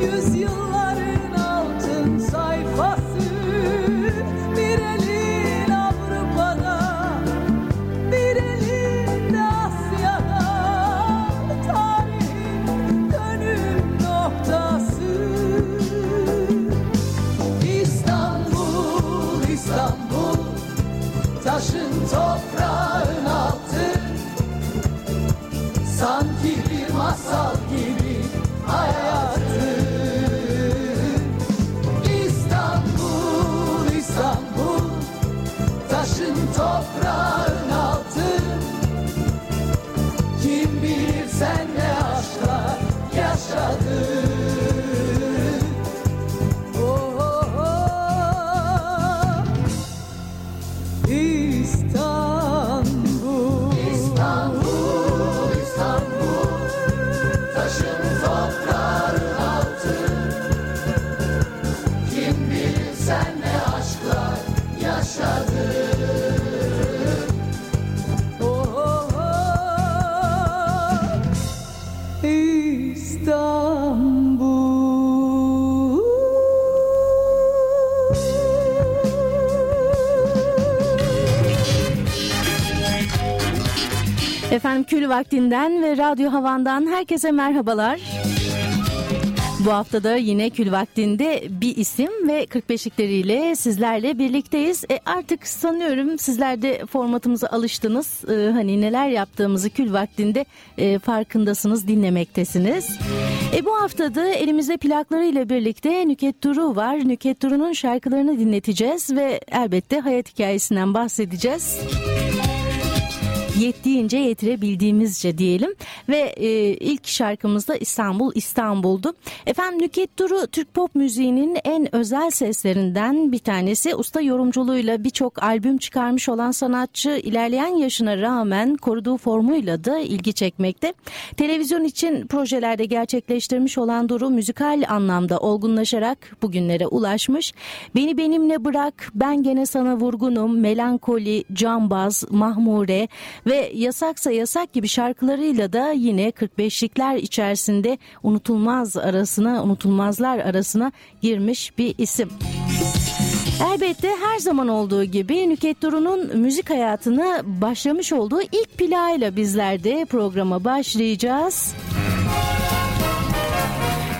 use you. Efendim Kül Vakti'nden ve Radyo Havan'dan herkese merhabalar. Bu haftada yine Kül Vakti'nde bir isim ve 45'likleriyle sizlerle birlikteyiz. E artık sanıyorum sizler de formatımıza alıştınız. E, hani neler yaptığımızı Kül Vakti'nde e, farkındasınız, dinlemektesiniz. E bu haftada elimizde plaklarıyla birlikte Nüket Duru var. Nüket Duru'nun şarkılarını dinleteceğiz ve elbette hayat hikayesinden bahsedeceğiz yettiğince yetirebildiğimizce diyelim ve e, ilk şarkımız da İstanbul İstanbul'du. Efendim Nüket Duru Türk pop müziğinin en özel seslerinden bir tanesi. Usta yorumculuğuyla birçok albüm çıkarmış olan sanatçı ilerleyen yaşına rağmen koruduğu formuyla da ilgi çekmekte. Televizyon için projelerde gerçekleştirmiş olan Duru müzikal anlamda olgunlaşarak bugünlere ulaşmış. Beni benimle bırak, ben gene sana vurgunum, melankoli, cambaz, mahmure Yasaksa Yasak gibi şarkılarıyla da yine 45'likler içerisinde unutulmaz arasına, unutulmazlar arasına girmiş bir isim. Elbette her zaman olduğu gibi Nüket Duru'nun müzik hayatına başlamış olduğu ilk plağıyla bizler de programa başlayacağız.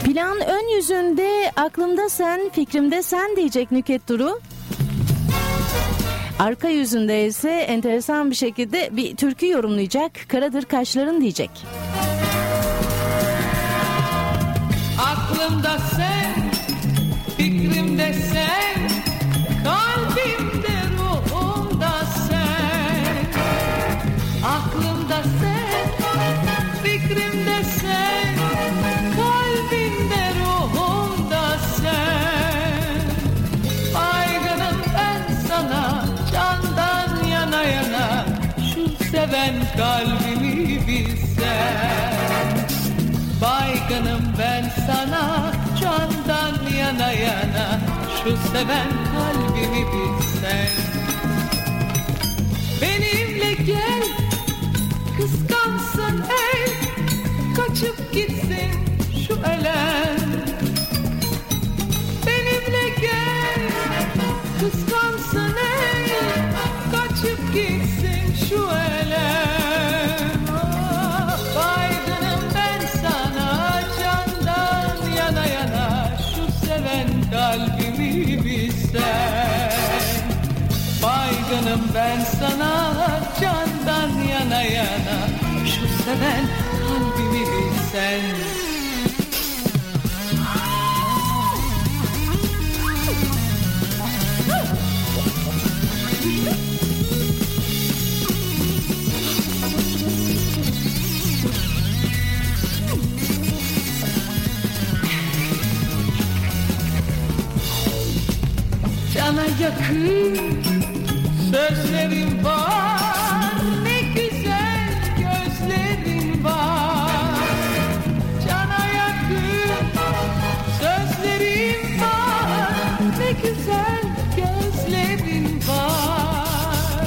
Plan ön yüzünde aklımda sen, fikrimde sen diyecek Nüket Duru. Arka yüzünde ise enteresan bir şekilde bir türkü yorumlayacak. Karadır kaşların diyecek. Aklımda sen, fikrimde sen, seven kalbimi bilsen? Baygınım ben sana candan yana yana Şu seven kalbimi bilsen. Benimle gel kıskansın ey Kaçıp gitsin şu elem Benimle gel kıskansın yakın. Sözlerim var Ne güzel gözlerin var. Cana yakın sözlerim var Ne güzel gözlerin var.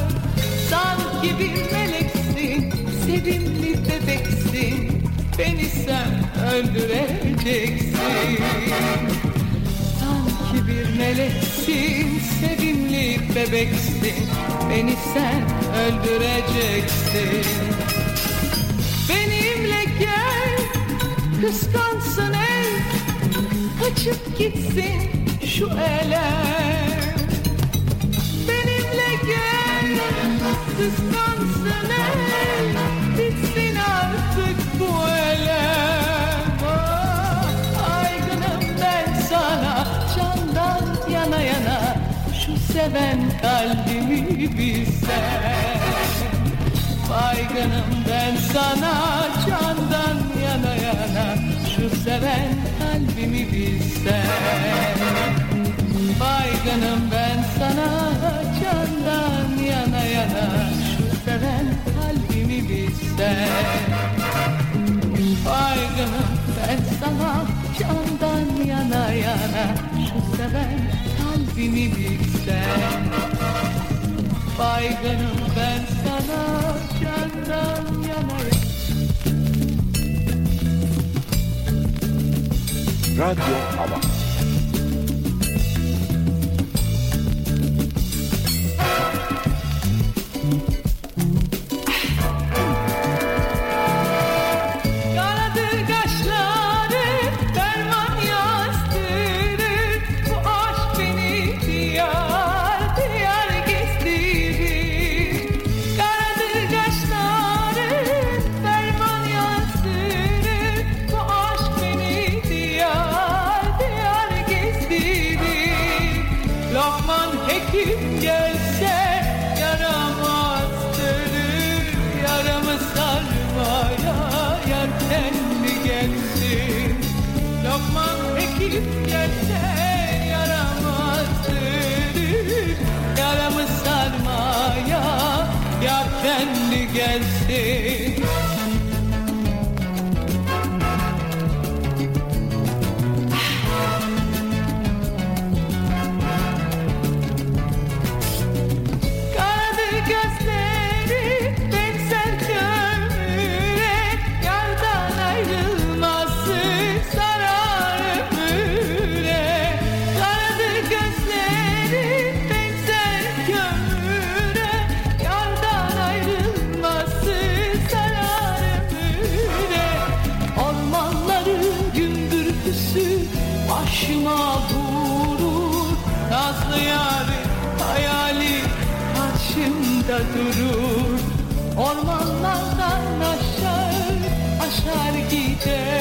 Sanki bir meleksin Sevimli bebeksin. Beni sen öldüreceksin. Sanki bir meleksin, bebeksin. Beni sen öldüreceksin. Benimle gel, kıskansın ey Kaçıp gitsin şu ele. Benimle gel, kıskansın ey Seven kalbimi bilsen Baygınım ben sana candan yana yana. Şu seven kalbimi bilsen Baygınım ben sana candan yana yana. Şu seven kalbimi bilsen Baygınım ben sana candan yana yana. Şu seven kalbimi bilsen Baygınım ben sana candan yana yana. Radyo Hava karşımda durur. Ormanlardan aşağı aşar giderim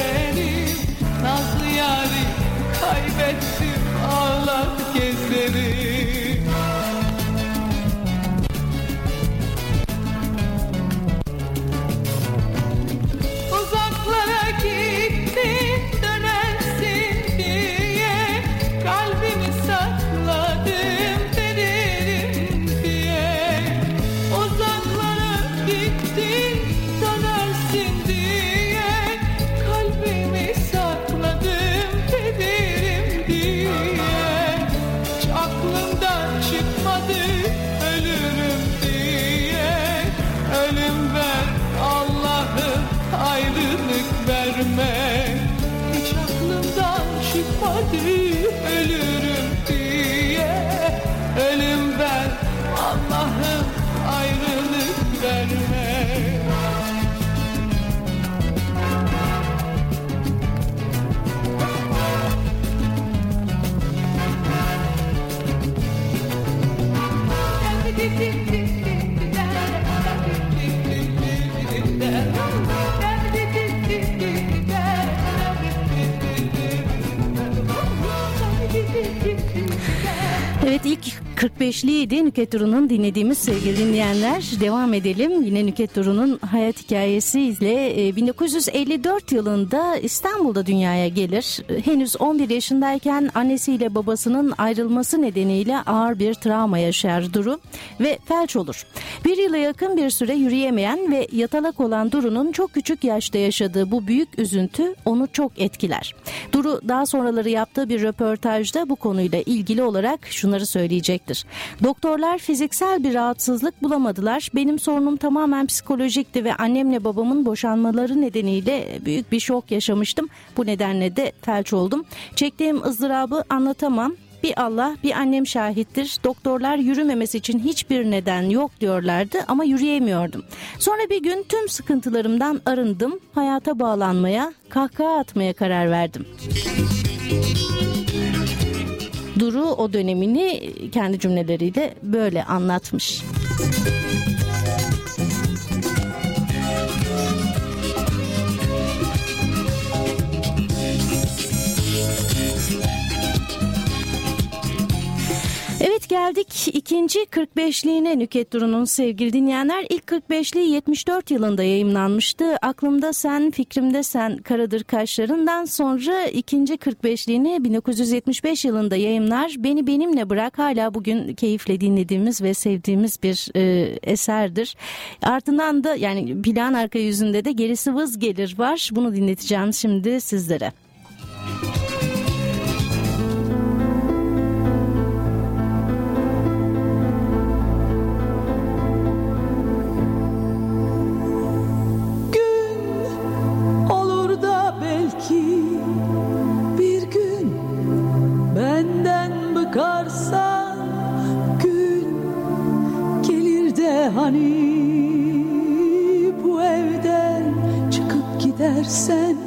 could 45'liydi Nüket Duru'nun dinlediğimiz sevgili dinleyenler. Devam edelim. Yine Nüket Duru'nun hayat hikayesiyle e, 1954 yılında İstanbul'da dünyaya gelir. E, Henüz 11 yaşındayken annesiyle babasının ayrılması nedeniyle ağır bir travma yaşar Duru ve felç olur. Bir yıla yakın bir süre yürüyemeyen ve yatalak olan Duru'nun çok küçük yaşta yaşadığı bu büyük üzüntü onu çok etkiler. Duru daha sonraları yaptığı bir röportajda bu konuyla ilgili olarak şunları söyleyecektir. Doktorlar fiziksel bir rahatsızlık bulamadılar. Benim sorunum tamamen psikolojikti ve annemle babamın boşanmaları nedeniyle büyük bir şok yaşamıştım. Bu nedenle de felç oldum. Çektiğim ızdırabı anlatamam. Bir Allah bir annem şahittir. Doktorlar yürümemesi için hiçbir neden yok diyorlardı ama yürüyemiyordum. Sonra bir gün tüm sıkıntılarımdan arındım. Hayata bağlanmaya, kahkaha atmaya karar verdim. Duru o dönemini kendi cümleleriyle böyle anlatmış. Evet geldik ikinci 45'liğine Nüket Duru'nun sevgili dinleyenler. ilk 45'liği 74 yılında yayımlanmıştı. Aklımda sen, fikrimde sen, Karadır Kaşlarından sonra ikinci 45'liğini 1975 yılında yayımlar. Beni benimle bırak hala bugün keyifle dinlediğimiz ve sevdiğimiz bir e, eserdir. Ardından da yani plan arka yüzünde de gerisi vız gelir var. Bunu dinleteceğim şimdi sizlere. De hani bu evden çıkıp gidersen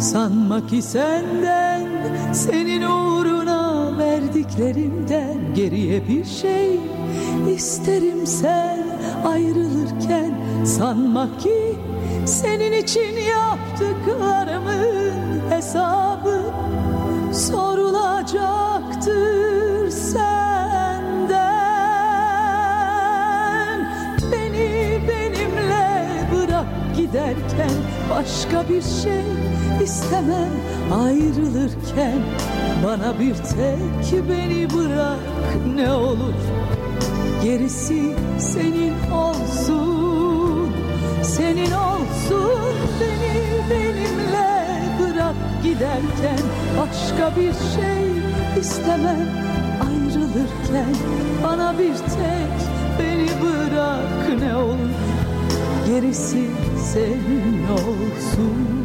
sanma ki senden senin uğruna verdiklerimden geriye bir şey isterim. Sen ayrılırken sanma ki senin için yaptıklarımın hesabı başka bir şey istemem. Ayrılırken bana bir tek beni bırak ne olur. Gerisi senin olsun senin olsun. Beni benimle bırak giderken başka bir şey istemem. Ayrılırken bana bir tek beni bırak ne olur. Gerisi senin olsun.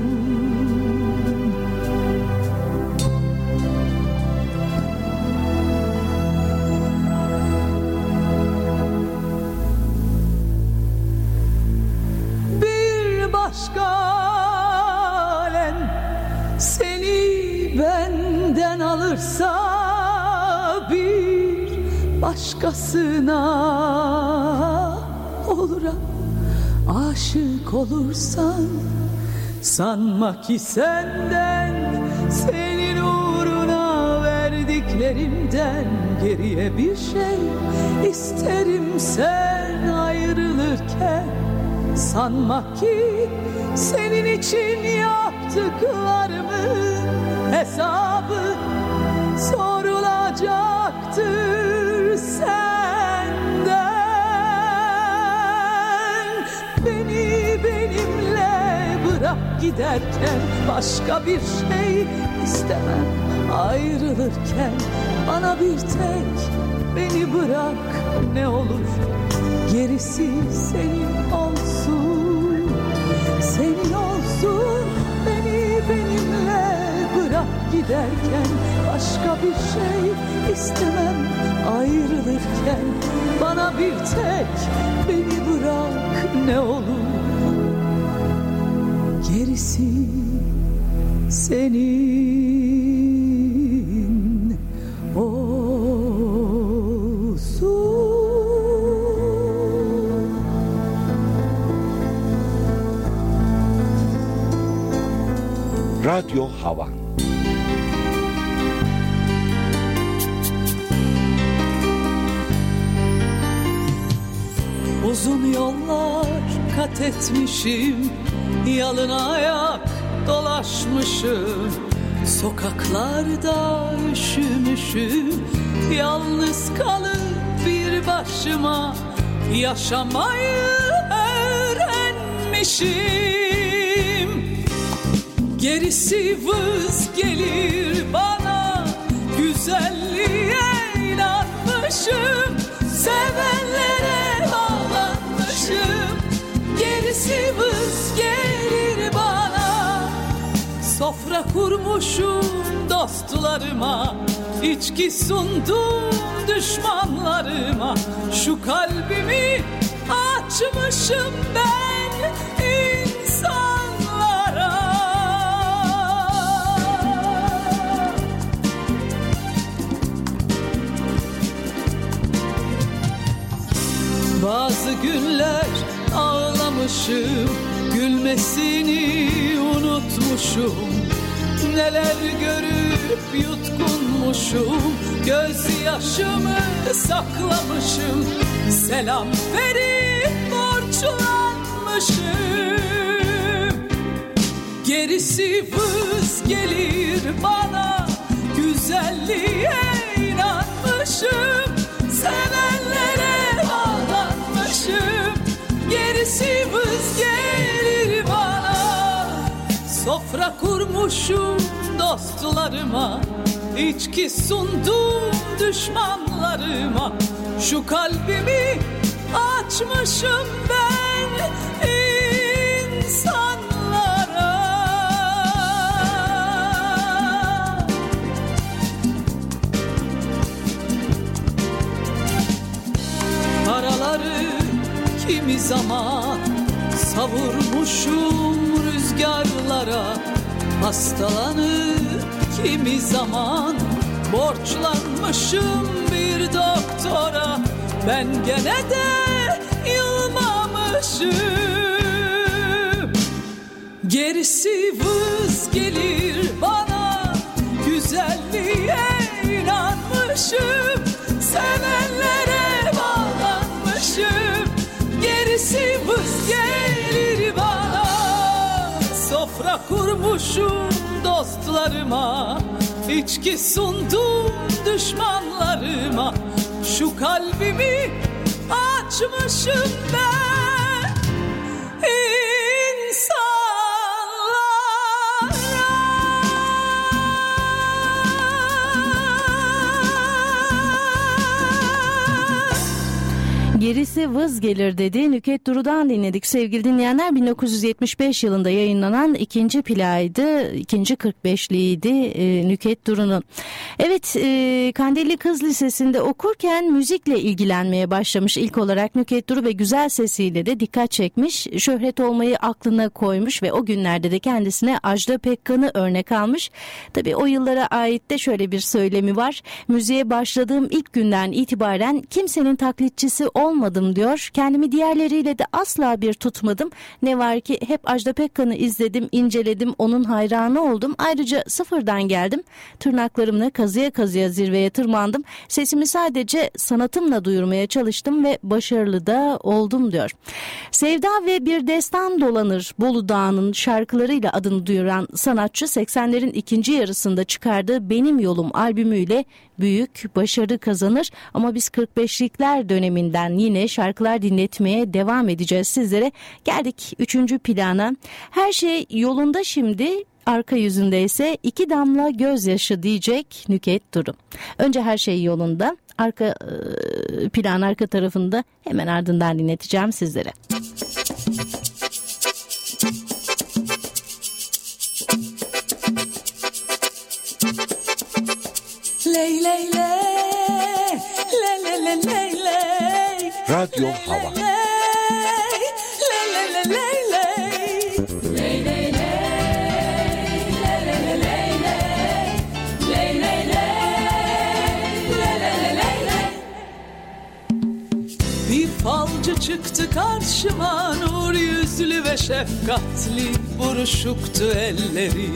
Bir başka alem seni benden alırsa bir başkasına aşık olursan sanma ki senden senin uğruna verdiklerimden geriye bir şey isterim. Sen ayrılırken Sanma ki senin için yaptıklarımın giderken başka bir şey istemem. Ayrılırken bana bir tek beni bırak ne olur. Gerisi senin olsun senin olsun. Beni benimle bırak giderken Başka bir şey istemem. Ayrılırken Bana bir tek beni bırak ne olur Gerisi senin olsun. Radyo Hava. Uzun yollar kat etmişim Yalın ayak dolaşmışım Sokaklarda üşümüşüm. Yalnız kalıp bir başıma Yaşamayı öğrenmişim. Gerisi vız gelir bana Güzelliğe inanmışım. Sevenlere Sofra kurmuşum dostlarıma İçki sundum düşmanlarıma. Şu kalbimi açmışım ben insanlara. Bazı günler ağlamışım Gülmesini unutmuşum Neler görüp yutkunmuşum. Gözyaşımı saklamışım. Selam verip borçlanmışım Gerisi vız gelir bana. Güzelliğe inanmışım Kurmuşum dostlarıma İçki sundum düşmanlarıma. Şu kalbimi açmışım ben insanlara. Paraları kimi zaman savurmuşum rüzgarlara Hastalanıp kimi zaman borçlanmışım bir doktora. Ben gene de yılmamışım. Gerisi vız gelir bana Güzelliğe inanmışım. Sevenlere bağlanmışım. Gerisi vız gelir Sofra kurmuşum dostlarıma. İçki sundum düşmanlarıma. Şu kalbimi açmışım ben Gerisi vız gelir dedi. Nüket Duru'dan dinledik sevgili dinleyenler. 1975 yılında yayınlanan ikinci playdı. ikinci 45'liydi e, Nüket Duru'nun. Evet e, Kandilli Kız Lisesi'nde okurken müzikle ilgilenmeye başlamış. İlk olarak Nüket Duru ve güzel sesiyle de dikkat çekmiş. Şöhret olmayı aklına koymuş ve o günlerde de kendisine Ajda Pekkan'ı örnek almış. Tabii o yıllara ait de şöyle bir söylemi var. Müziğe başladığım ilk günden itibaren kimsenin taklitçisi olmadım diyor. Kendimi diğerleriyle de asla bir tutmadım. Ne var ki hep Ajda Pekkan'ı izledim, inceledim, onun hayranı oldum. Ayrıca sıfırdan geldim. Tırnaklarımla kazıya kazıya zirveye tırmandım. Sesimi sadece sanatımla duyurmaya çalıştım ve başarılı da oldum diyor. Sevda ve bir destan dolanır Bolu Dağı'nın şarkılarıyla adını duyuran sanatçı 80'lerin ikinci yarısında çıkardığı Benim Yolum albümüyle büyük başarı kazanır. Ama biz 45'likler döneminden yine şarkılar dinletmeye devam edeceğiz sizlere. Geldik 3. plana. Her şey yolunda şimdi arka yüzünde ise iki damla gözyaşı diyecek Nüket Duru. Önce her şey yolunda. Arka e, plan arka tarafında hemen ardından dinleteceğim sizlere. ley ley ley ley ley ley ley Radyo Hava. Bir falcı çıktı karşıma nur yüzlü ve şefkatli buruşuktu elleri.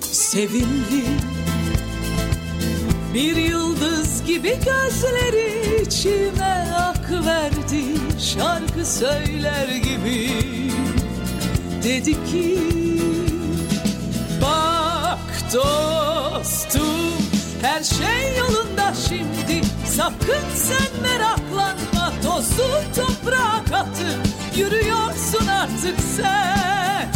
Sevimli bir yıldız gibi gözleri içime ak verdi şarkı söyler gibi. Dedi ki Bak dostum her şey yolunda şimdi. Sakın sen meraklanma tozu toprağa katıp Yürüyorsun artık sen.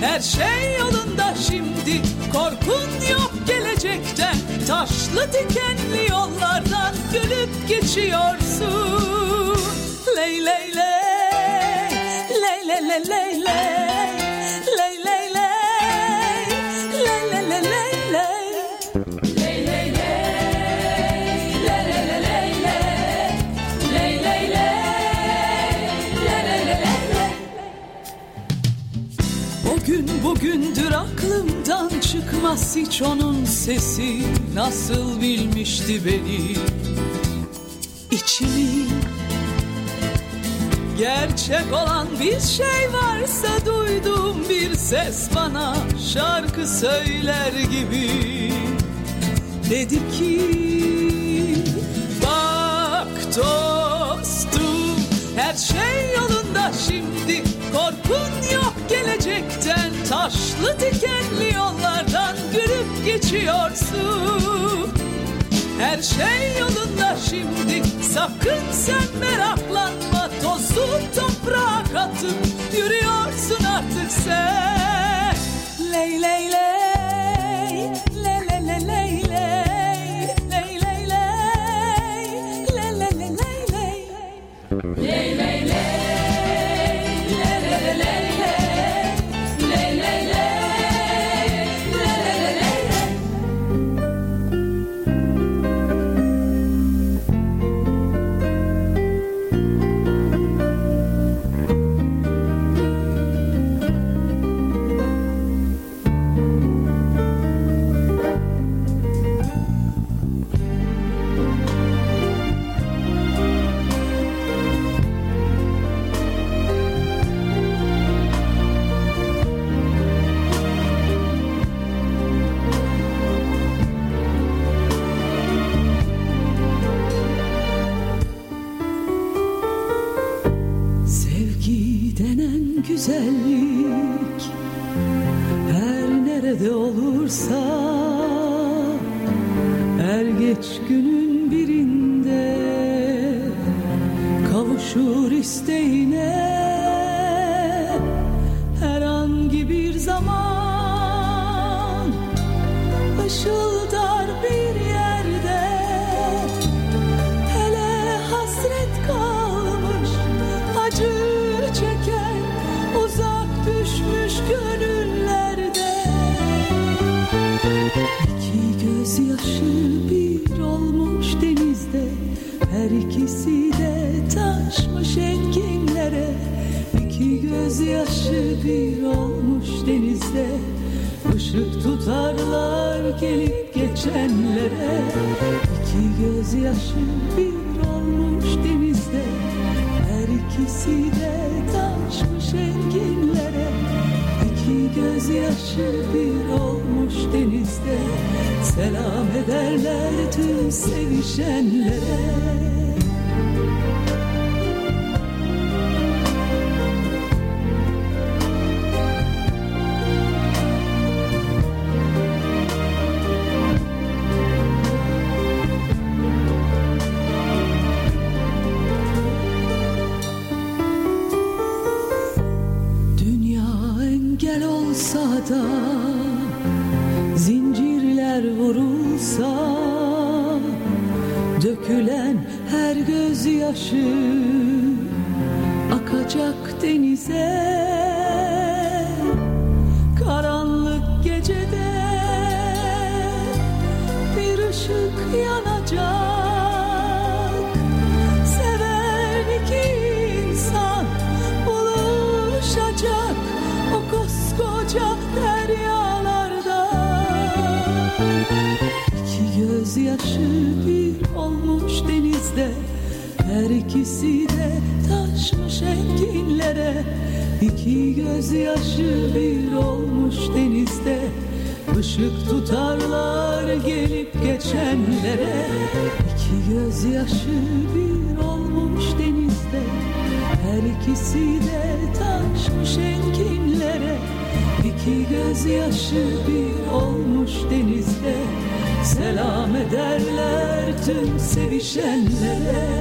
Her şey yolunda şimdi. Korkun yok gelecekten Taşlı dikenli yollardan Gülüp geçiyorsun. Ley ley ley. Ley ley ley ley aklımdan çıkmaz hiç onun sesi. Nasıl bilmişti beni? İçimi Gerçek olan bir şey varsa duyduğum bir ses bana şarkı söyler gibi. Dedi ki bak dostum taşlı dikenli yollardan Gülüp geçiyorsun. Her şey yolunda şimdi Sakın sen meraklanma. Tozu toprağa katıp Yürüyorsun artık sen. Ley ley ley güzellik. Her nerede olursa er geç günün birinde kavuşur isteğine bir olmuş denizde. Işık tutarlar gelip geçenlere. İki gözyaşı bir olmuş denizde. Her ikisi de taşmış enginlere. İki gözyaşı bir olmuş denizde. Selam ederler tüm sevişenlere gözyaşı tüm sevişenlere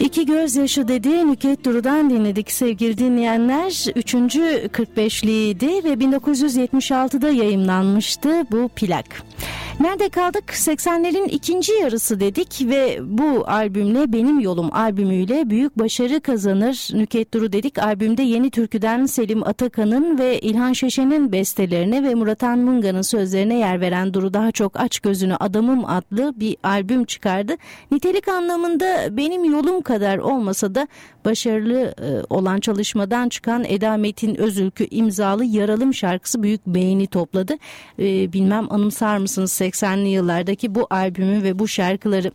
İki gözyaşı dedi Nüket Duru'dan dinledik sevgili dinleyenler. Üçüncü 45'liydi ve 1976'da yayımlanmıştı bu plak. Nerede kaldık? 80'lerin ikinci yarısı dedik ve bu albümle Benim Yolum albümüyle büyük başarı kazanır. Nüket Duru dedik albümde Yeni Türkü'den Selim Atakan'ın ve İlhan Şeşen'in bestelerine ve Murat Anmunga'nın sözlerine yer veren Duru daha çok Aç Gözünü Adamım adlı bir albüm çıkardı. Nitelik anlamında Benim Yolum kadar olmasa da başarılı e, olan çalışmadan çıkan Eda Metin Özülkü imzalı Yaralım şarkısı büyük beğeni topladı. E, bilmem anımsar mısınız 80'li yıllardaki bu albümü ve bu şarkıları.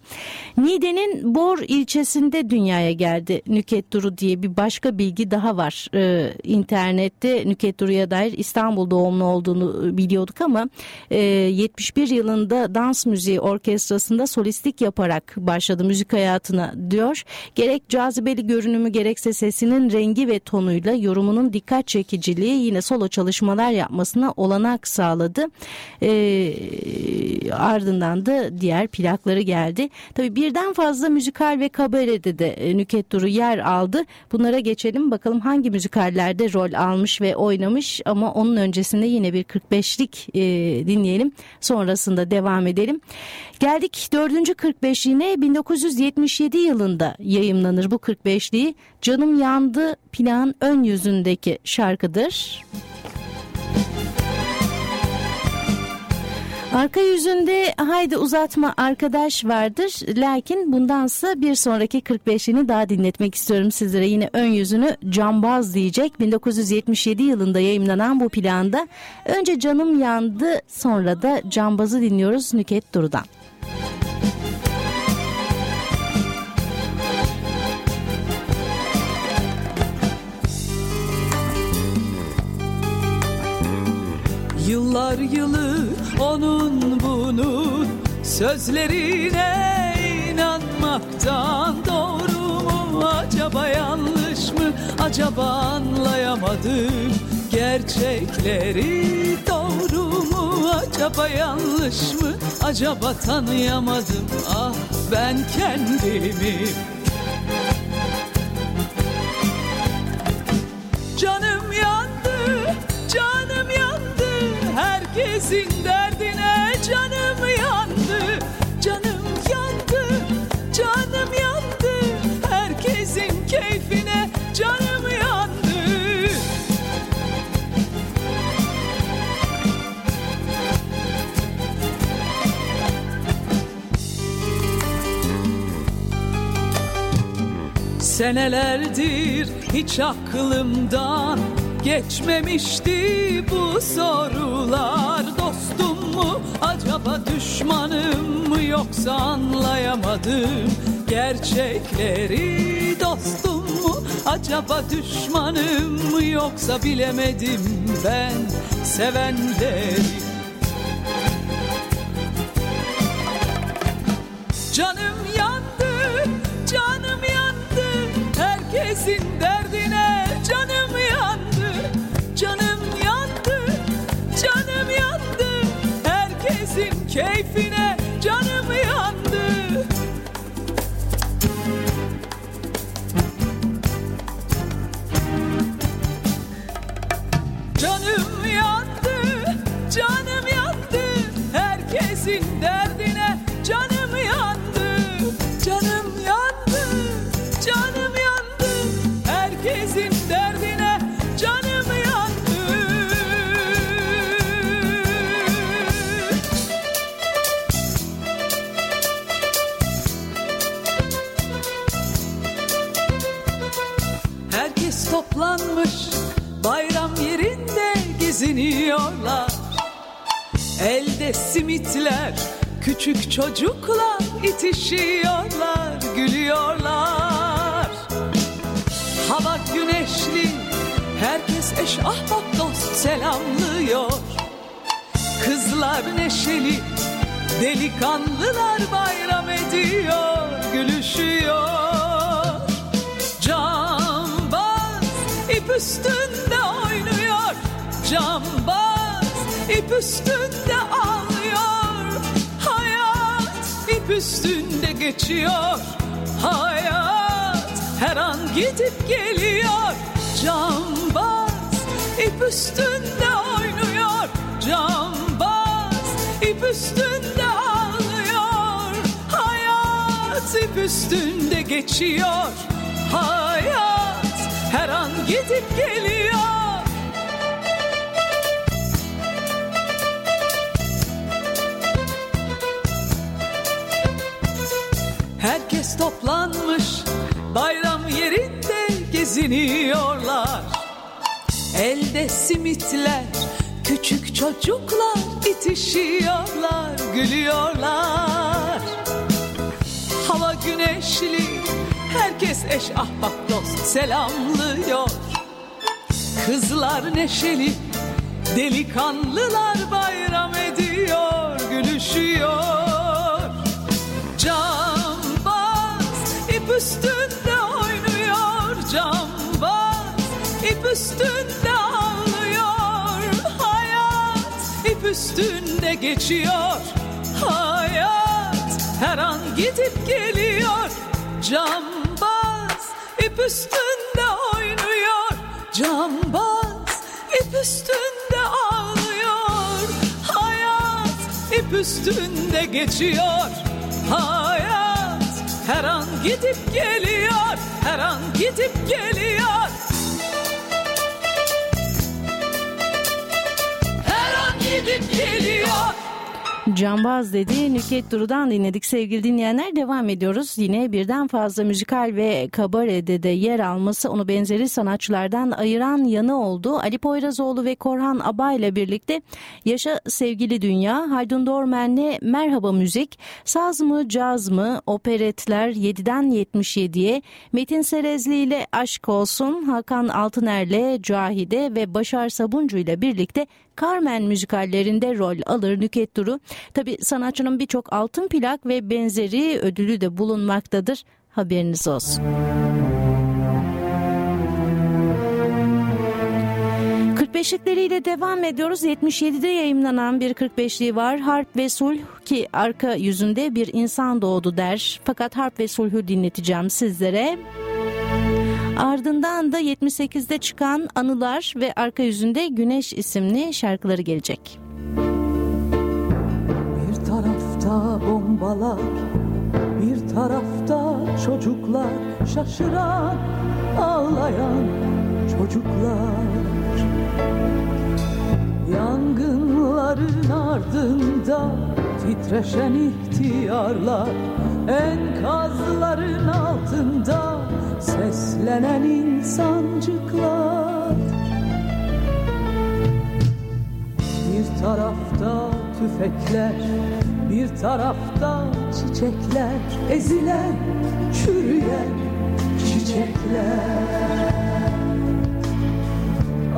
Niğde'nin Bor ilçesinde dünyaya geldi Nüket Duru diye bir başka bilgi daha var. Ee, internette Nüket Duru'ya dair İstanbul doğumlu olduğunu biliyorduk ama e, 71 yılında dans müziği orkestrasında solistlik yaparak başladı müzik hayatına diyor. Gerek cazibeli görünümü gerekse sesinin rengi ve tonuyla yorumunun dikkat çekiciliği yine solo çalışmalar yapmasına olanak sağladı. Ee, ardından da diğer plakları geldi. Tabi birden fazla müzikal ve kabarede de e, Nüket Duru yer aldı. Bunlara geçelim bakalım hangi müzikallerde rol almış ve oynamış ama onun öncesinde yine bir 45'lik e, dinleyelim. Sonrasında devam edelim. Geldik 4. 45'ine 1977 yılında yayımlanır bu 45'liği. Canım Yandı plan ön yüzündeki şarkıdır. Arka yüzünde haydi uzatma arkadaş vardır. Lakin bundansa bir sonraki 45'ini daha dinletmek istiyorum sizlere. Yine ön yüzünü Cambaz diyecek. 1977 yılında yayınlanan bu planda önce Canım Yandı sonra da Cambaz'ı dinliyoruz Nüket Duru'dan. Yıllar yılı onun bunun sözlerine inanmaktan doğru mu? Acaba yanlış mı? Acaba anlayamadım. Gerçekleri doğru mu? Acaba yanlış mı? Acaba tanıyamadım. Ah ben kendimi. Canım yandı, yandı Herkesin derdine canım yandı Canım yandı, canım yandı. Herkesin keyfine canım yandı. Senelerdir hiç aklımdan geçmemişti bu sorular. Dostum mu acaba düşmanım mı yoksa anlayamadım. Gerçekleri Dostum mu acaba düşmanım mı yoksa bilemedim ben. Sevenleri. Canım yandı, canım yandı. Herkesin küçük çocuklar itişiyorlar gülüyorlar. Hava güneşli herkes eş ahbap dost selamlıyor. Kızlar neşeli delikanlılar bayram ediyor gülüşüyor. Cambaz ip üstünde oynuyor Cambaz ip üstünde ağlıyor İp üstünde geçiyor Hayat. Her an gidip geliyor. Cambaz ip üstünde oynuyor. Cambaz ip üstünde ağlıyor. Hayat ip üstünde geçiyor. Hayat her an gidip geliyor Herkes toplanmış bayram yerinde geziniyorlar. Elde simitler küçük çocuklar itişiyorlar gülüyorlar. Hava güneşli herkes eş ahbap dost selamlıyor. Kızlar neşeli delikanlılar bayram ediyor gülüşüyor ip üstünde oynuyor Cambaz. İp üstünde ağlıyor Hayat. İp üstünde geçiyor Hayat. Her an gidip geliyor Cambaz. İp üstünde oynuyor Cambaz. İp üstünde ağlıyor Hayat. İp üstünde geçiyor Hayat her an gidip geliyor Her an gidip geliyor. Her an gidip geliyor Cambaz dedi Nüket Duru'dan dinledik sevgili dinleyenler devam ediyoruz. Yine birden fazla müzikal ve kabarede de yer alması onu benzeri sanatçılardan ayıran yanı oldu. Ali Poyrazoğlu ve Korhan Aba ile birlikte Yaşa Sevgili Dünya, Haydun Dormen'le Merhaba Müzik, Saz mı Caz mı, Operetler 7'den 77'ye, Metin Serezli ile Aşk Olsun, Hakan Altıner'le Cahide ve Başar Sabuncu ile birlikte Carmen müzikallerinde rol alır Nüket Duru. Tabi sanatçının birçok altın plak ve benzeri ödülü de bulunmaktadır. Haberiniz olsun. 45'likleriyle devam ediyoruz. 77'de yayımlanan bir 45'liği var. Harp ve Sulh ki arka yüzünde bir insan doğdu der. Fakat Harp ve Sulh'u dinleteceğim sizlere. Ardından da 78'de çıkan Anılar ve arka yüzünde Güneş isimli şarkıları gelecek. Bir tarafta bombalar, bir tarafta çocuklar, şaşıran, ağlayan çocuklar. Yangınların ardında titreşen ihtiyarlar, enkazların altında seslenen insancıklar. Bir tarafta tüfekler, bir tarafta çiçekler, ezilen, çürüyen çiçekler.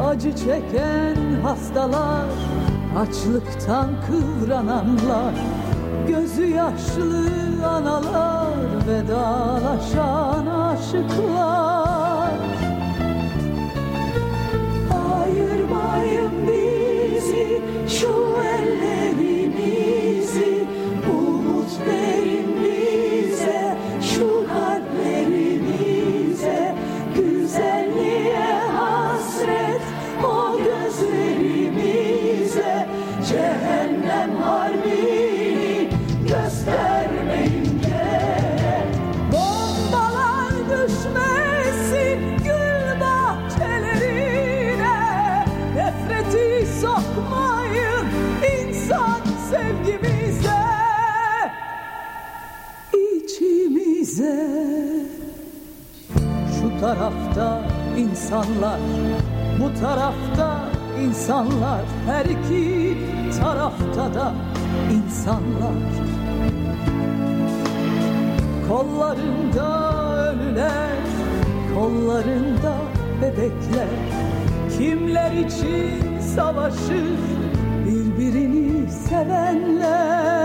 Acı çeken hastalar, açlıktan kıvrananlar, gözü yaşlı analar, vedalaşan aşıklar. Ayırmayın bizi şu ellerimizi içimize Şu tarafta insanlar bu tarafta insanlar. Her iki tarafta da insanlar. Kollarında ölüler, kollarında bebekler. Kimler için savaşır? Birbirini sevenler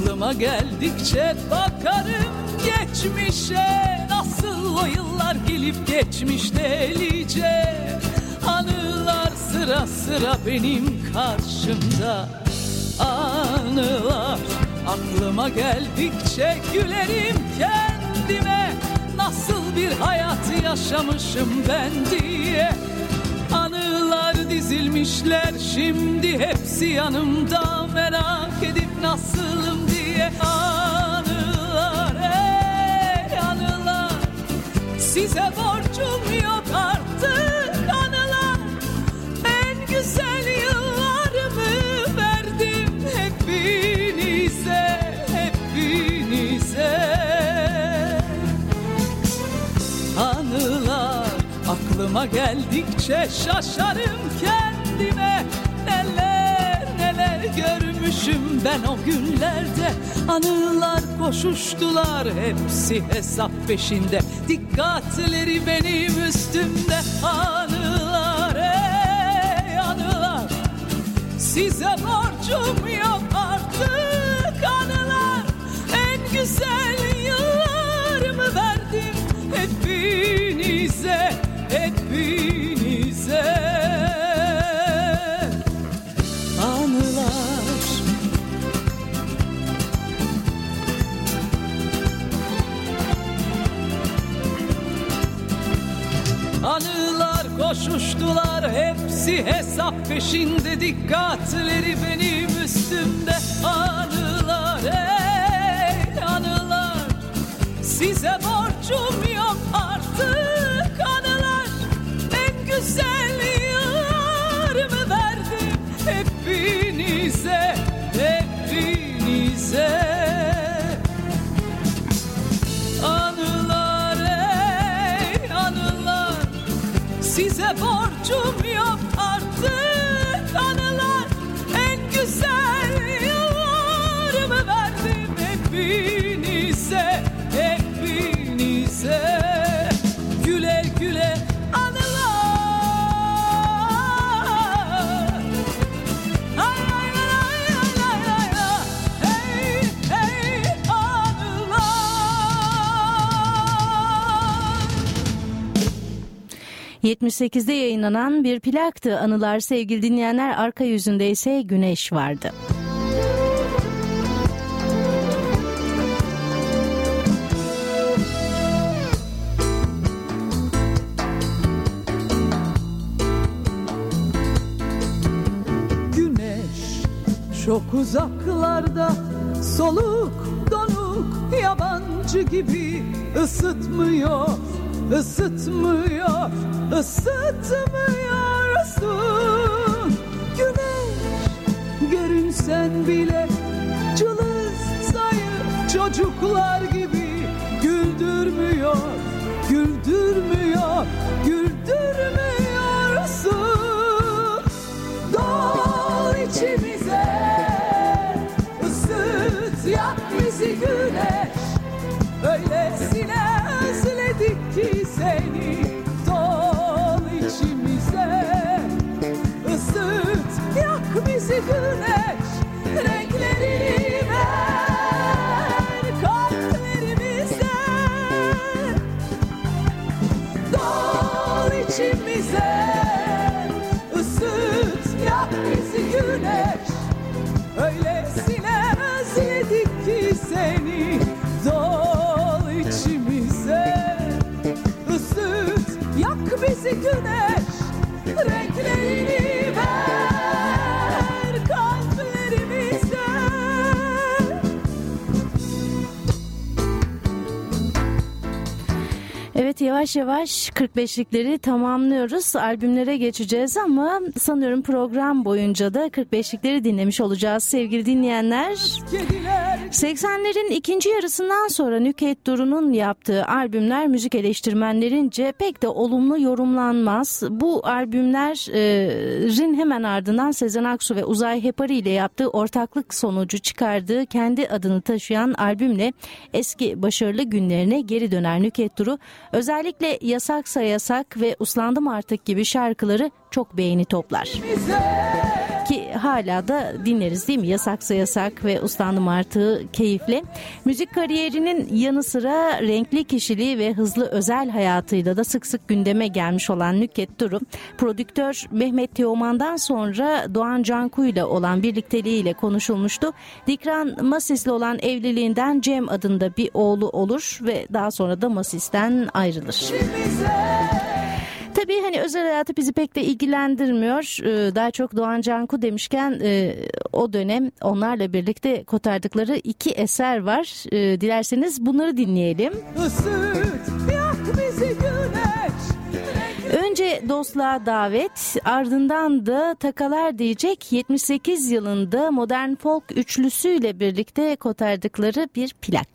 aklıma geldikçe bakarım geçmişe. Nasıl o yıllar gelip geçmiş delice. Anılar sıra sıra benim karşımda. Anılar aklıma geldikçe gülerim kendime. Nasıl bir hayat yaşamışım ben diye. Anılar dizilmişler şimdi hepsi yanımda. Merak edip nasılım Anılar ey anılar. Size borcum yok artık anılar. En güzel yıllarımı verdim hepinize Hepinize. Anılar aklıma geldikçe şaşarım kendime görmüşüm ben o günlerde. Anılar koşuştular hepsi hesap peşinde. Dikkatleri benim üstümde. Anılar ey anılar. Size borcum yok artık hesap peşinde dikkatleri benim üstümde. Anılar ey anılar. Size borcum yok artık anılar. En güzel yıllarımı verdim hepinize hepinize. Anılar ey anılar. Size borcum 78'de yayınlanan bir plaktı anılar sevgili dinleyenler arka yüzünde ise güneş vardı. Güneş çok uzaklarda soluk donuk yabancı gibi ısıtmıyor ısıtmıyor ısıtmıyorsun. Güneş görünsen bile cılız zayıf çocuklar gibi yak Yavaş yavaş 45'likleri tamamlıyoruz. Albümlere geçeceğiz ama sanıyorum program boyunca da 45'likleri dinlemiş olacağız sevgili dinleyenler. Kediler 80'lerin ikinci yarısından sonra Nüket Duru'nun yaptığı albümler müzik eleştirmenlerince pek de olumlu yorumlanmaz. Bu albümlerin hemen ardından Sezen Aksu ve Uzay Hepari ile yaptığı ortaklık sonucu çıkardığı kendi adını taşıyan albümle eski başarılı günlerine geri döner Nüket Duru. Özellikle Yasaksa Yasak ve Uslandım Artık gibi şarkıları çok beğeni toplar. Ki hala da dinleriz değil mi? Yasaksa yasak ve uslandım artığı keyifli. Müzik kariyerinin yanı sıra renkli kişiliği ve hızlı özel hayatıyla da sık sık gündeme gelmiş olan Nüket Duru, prodüktör Mehmet Teoman'dan sonra Doğan Canku ile olan birlikteliğiyle konuşulmuştu. Dikran Masis'le olan evliliğinden Cem adında bir oğlu olur ve daha sonra da Masis'ten ayrılır. Tabii hani özel hayatı bizi pek de ilgilendirmiyor. Ee, Daha çok Doğan Canku demişken e, o dönem onlarla birlikte kotardıkları iki eser var. Ee, Dilerseniz bunları dinleyelim. ısıt yak bizi güneş Önce Dostluğa Davet ardından da Takalar diyecek 78 yılında modern folk üçlüsüyle birlikte kotardıkları bir plak.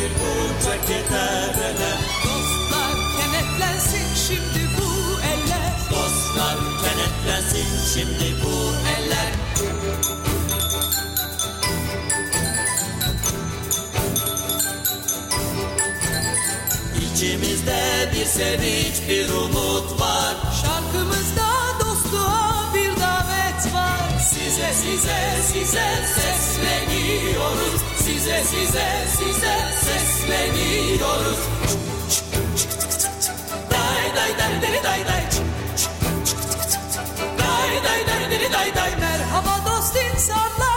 Yetişir bunca keder ele Dostlar kenetlensin şimdi bu eller Dostlar kenetlensin şimdi bu eller İçimizde bir sevinç, bir umut var. Şarkımızda dostluğa bir davet var Size, size, size sesleniyoruz. Size, size, size sesleniyoruz. Day day day deri day day. Day day day deri day day. Merhaba dost insanlar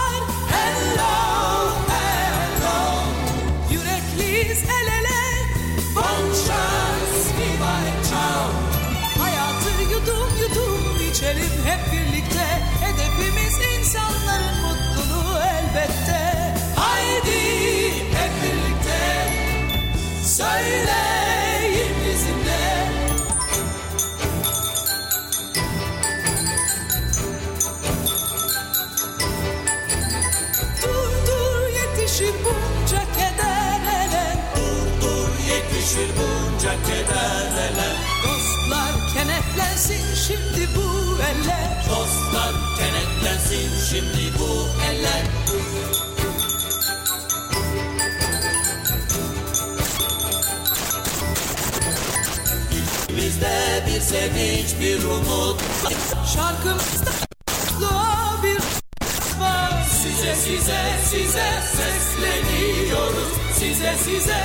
söyleyin bizimle. Dur dur yetişir bunca keder ele Dur dur yetişir bunca kederler. Dostlar kenetlensin şimdi bu eller Dostlar kenetlensin şimdi bu eller. Bizde bir sevinç, bir umut. Mutluluğa bir var Size, size, size sesleniyoruz. Size, size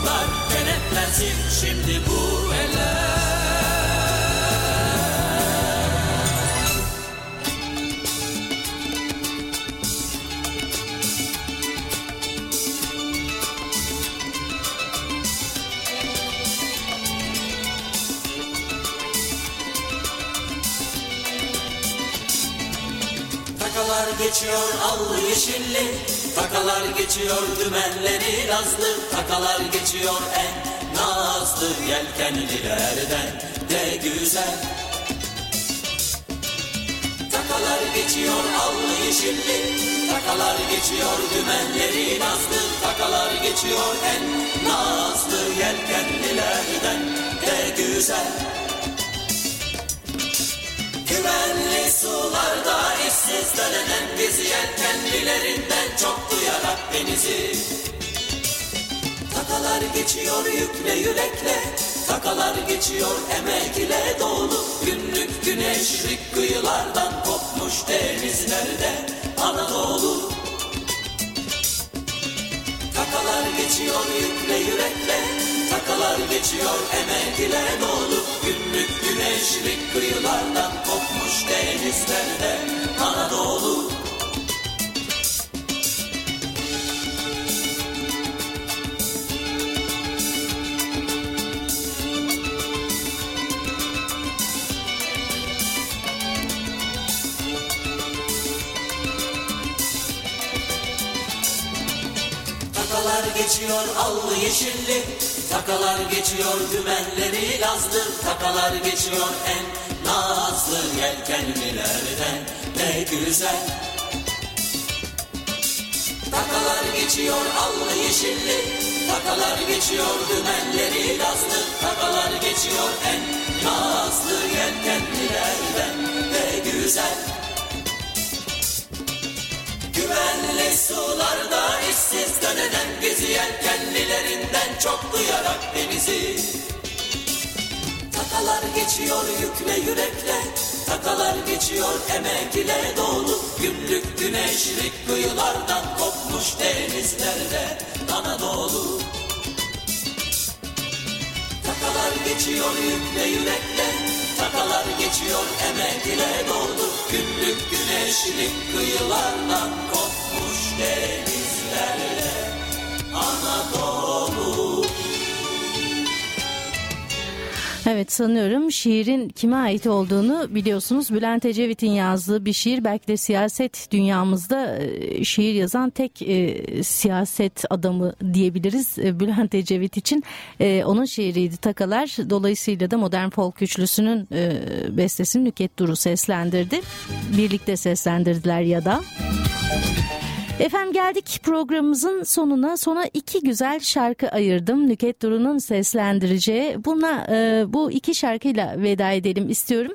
Dostlar kenetlensin şimdi bu eller Takalar geçiyor allı yeşilli Takalar geçiyor dümenleri nazlı. Takalar geçiyor en nazlı. Yelkenlilerden de güzel. Takalar geçiyor allı yeşilli. Takalar geçiyor dümenleri nazlı. Takalar geçiyor en nazlı. Yelkenlilerden de güzel Güvenli sularda işsiz dönenen bizi yelkenlilerinden çok duyarak denizi. Takalar geçiyor yükle yürekle Takalar geçiyor emek ile dolu. Günlük güneşlik kıyılardan kopmuş denizlerde Anadolu. Takalar geçiyor yükle yürekle Takalar geçiyor emek ile dolu. Günlük güneşlik kıyılardan kopmuş denizlerde. Anadolu. Takalar geçiyor allı yeşilli Takalar geçiyor dümenleri lazlı Takalar geçiyor en nazlı yelkenlilerden. Ne güzel. Takalar geçiyor allı yeşilli. Takalar geçiyor dümenleri lazlı Takalar geçiyor en nazlı yelkenlilerden. Ne güzel. Güvenli sularda işsiz dönenen bizi Takalar geçiyor emek ile dolu. Günlük güneşlik kıyılardan kopmuş denizlerde Anadolu. Takalar geçiyor yükle yürekle. Takalar geçiyor emek ile dolu. Günlük güneşlik kıyılardan kopmuş denizlerle Evet sanıyorum şiirin kime ait olduğunu biliyorsunuz. Bülent Ecevit'in yazdığı bir şiir belki de siyaset dünyamızda e, şiir yazan tek e, siyaset adamı diyebiliriz e, Bülent Ecevit için. E, onun şiiriydi Takalar. Dolayısıyla da modern folk üçlüsünün e, bestesini Nüket Duru seslendirdi. Birlikte seslendirdiler ya da. Efendim geldik programımızın sonuna. Sona iki güzel şarkı ayırdım. Nüket Duru'nun seslendireceği. Buna e, bu iki şarkıyla veda edelim istiyorum.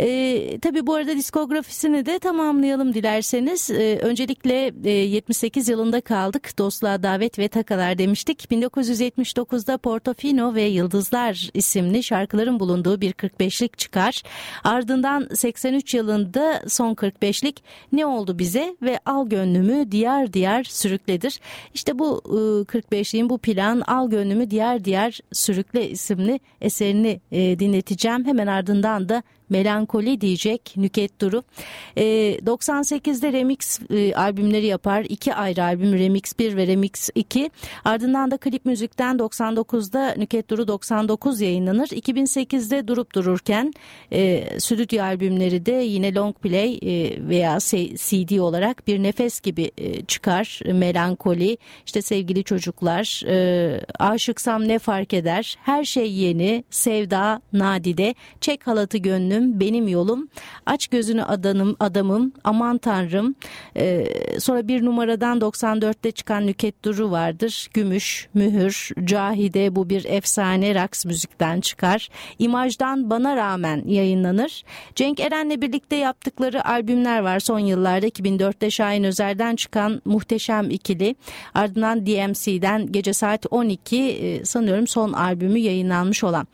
E, tabii bu arada diskografisini de tamamlayalım dilerseniz. E, öncelikle e, 78 yılında kaldık. Dostluğa Davet ve Takalar demiştik. 1979'da Portofino ve Yıldızlar isimli şarkıların bulunduğu bir 45'lik çıkar. Ardından 83 yılında son 45'lik Ne Oldu Bize ve Al Gönlümü diye diyar diyar sürükledir. İşte bu 45'liğin bu plan Al Gönlümü Diğer Diğer Sürükle isimli eserini e, dinleteceğim. Hemen ardından da Melankoli diyecek Nüket Duru. E, 98'de remix e, albümleri yapar. iki ayrı albüm Remix 1 ve Remix 2. Ardından da klip müzikten 99'da Nüket Duru 99 yayınlanır. 2008'de durup dururken e, stüdyo albümleri de yine long play e, veya CD olarak bir nefes gibi e, çıkar. Melankoli, işte sevgili çocuklar, e, aşıksam ne fark eder, her şey yeni, sevda, nadide, çek halatı gönlüm, benim yolum, aç gözünü adanım, adamım, aman tanrım. E, sonra bir numaradan 94'te çıkan Nüket Duru vardır. Gümüş, Mühür, Cahide bu bir efsane raks müzikten çıkar. İmajdan bana rağmen yayınlanır. Cenk Eren'le birlikte yaptıkları albümler var son yıllarda. 2004'te Şahin Özer'den çıkan Muhteşem ikili. Ardından DMC'den Gece Saat 12 sanıyorum son albümü yayınlanmış olan.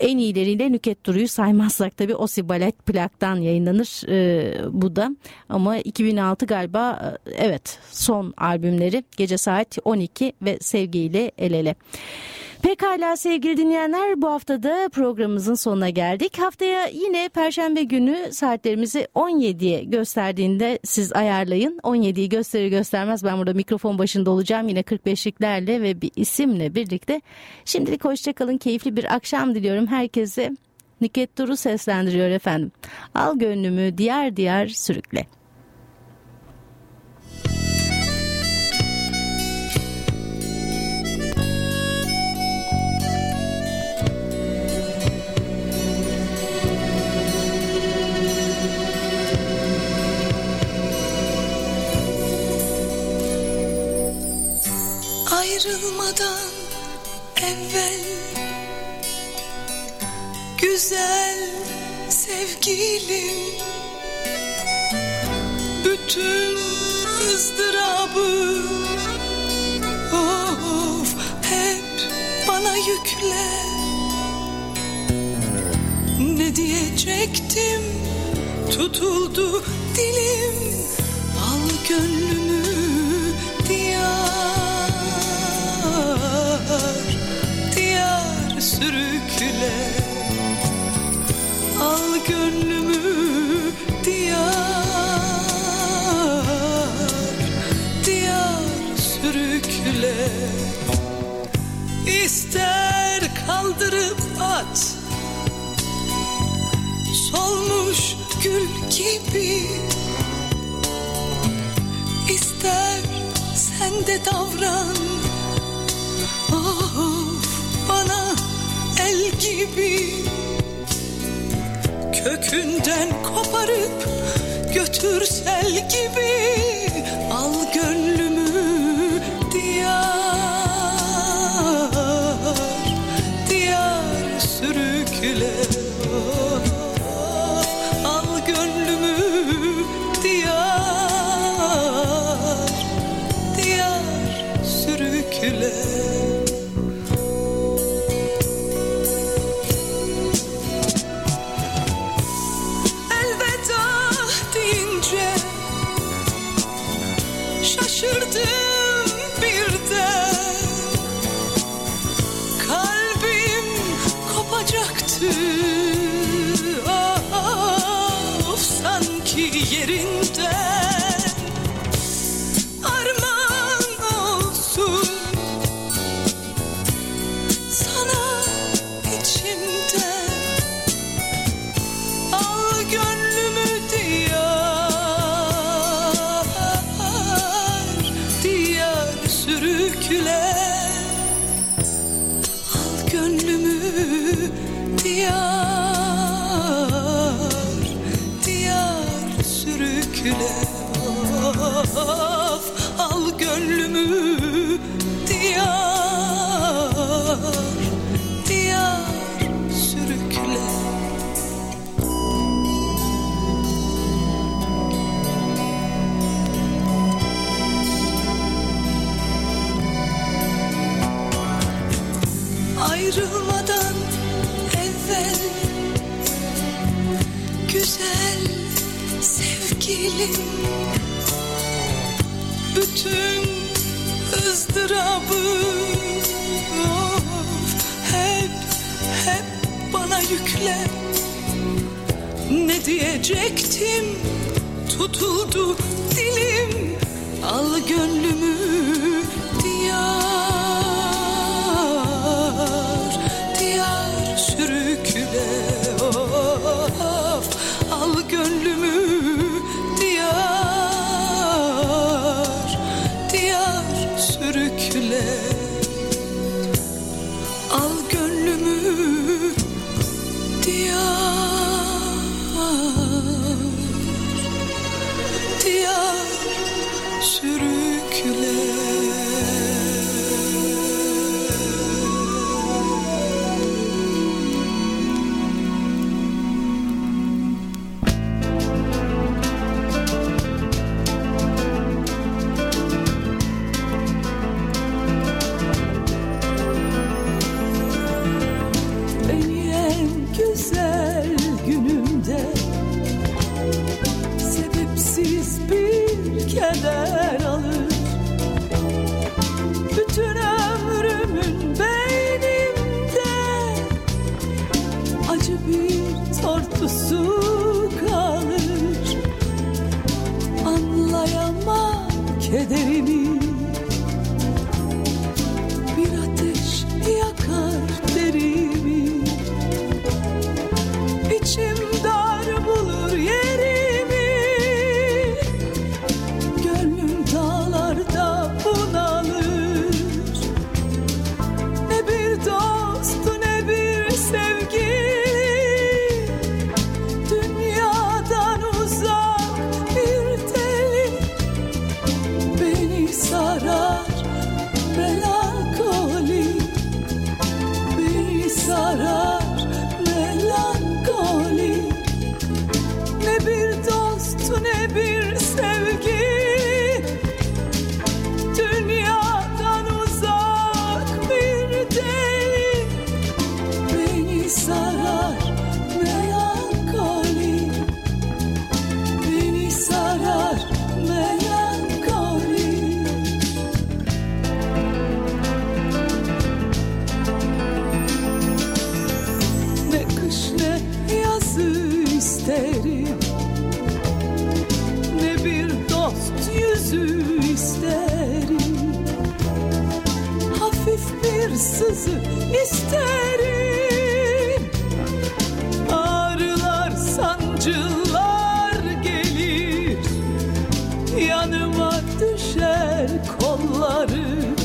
En iyileriyle Nüket Duru'yu saymazsak tabii Osi Ballet plaktan yayınlanır e, bu da. Ama 2006 galiba e, evet son albümleri Gece Saat 12 ve Sevgiyle El Ele. Pekala sevgili dinleyenler bu haftada programımızın sonuna geldik. Haftaya yine Perşembe günü saatlerimizi 17'ye gösterdiğinde siz ayarlayın. 17'yi gösterir göstermez ben burada mikrofon başında olacağım yine 45'liklerle ve bir isimle birlikte. Şimdilik hoşçakalın keyifli bir akşam diliyorum herkese. Nüket Duru seslendiriyor efendim. Al gönlümü diğer diğer sürükle. Ayrılmadan evvel Güzel sevgilim. Bütün ızdırabı Of hep bana yükle. Ne diyecektim? Tutuldu dilim. Al gönlümü sürükle. Al gönlümü diyar diyar sürükle. İster kaldırıp at Solmuş gül gibi. İster sen de davran gibi Kökünden koparıp götür sel gibi. Al gönlümü diyar bütün ızdırabı of, hep hep bana yükle. Ne diyecektim? Tutuldu dilim. Al gönlümü diyar düşer kollarım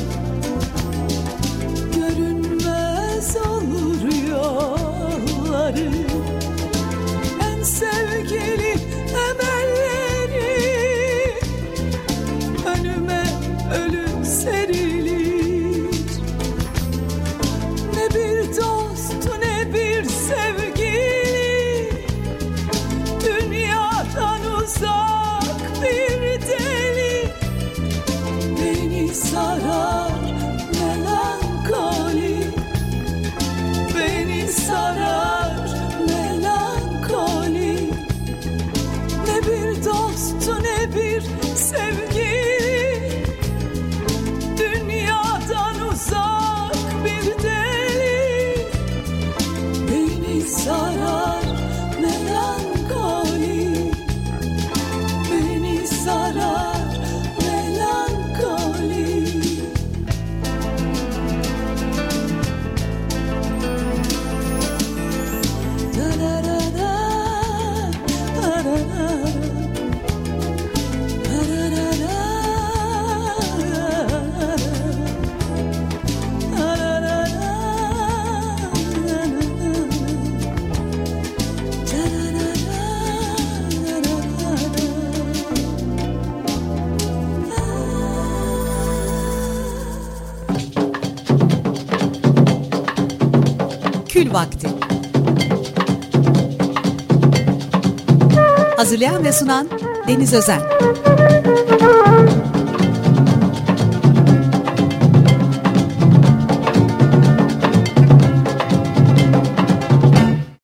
Hazırlayan ve sunan Deniz Özen